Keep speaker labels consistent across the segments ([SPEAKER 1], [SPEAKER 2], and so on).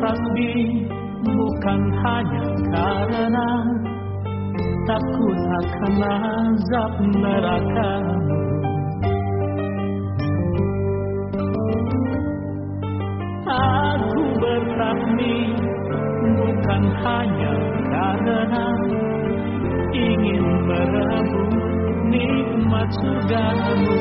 [SPEAKER 1] pasti bukan hanya karena takut akan azab neraka. Aku bertakmir bukan hanya karena ingin merebut nikmat surgamu.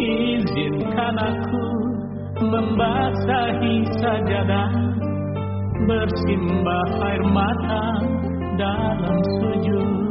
[SPEAKER 1] Izinkan aku membasahi sajadah bersimbah air mata dalam sujud.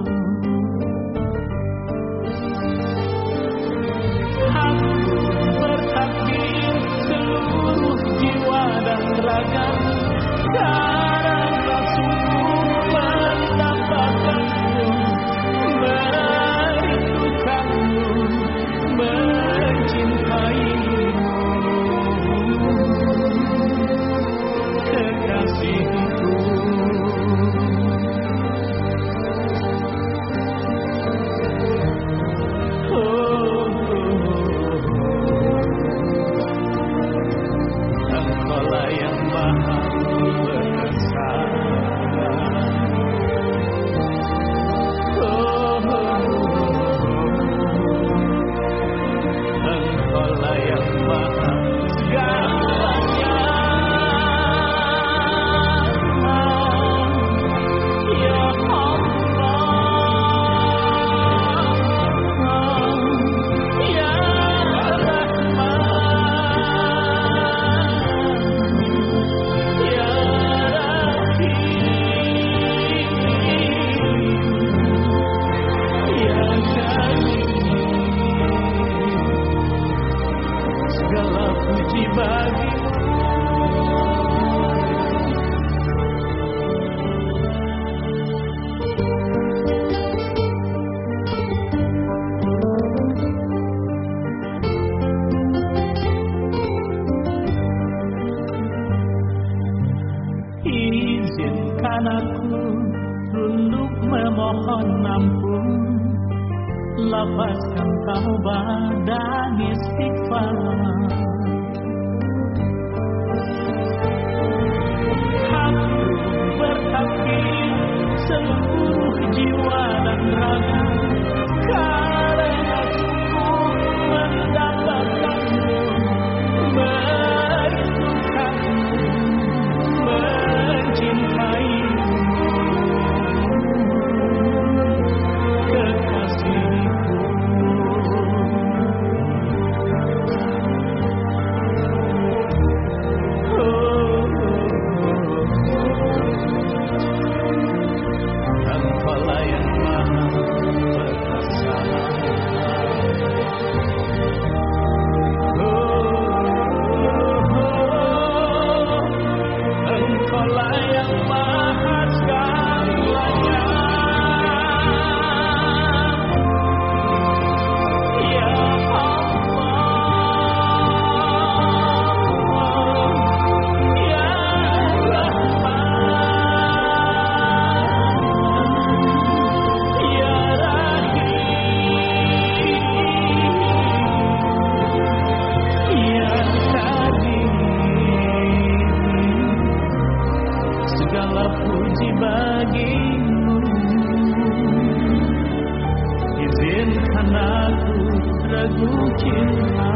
[SPEAKER 1] anakku Runduk memohon ampun Lepaskan taubat badan istighfar Segala puji bagimu. Izinkan aku ragu cinta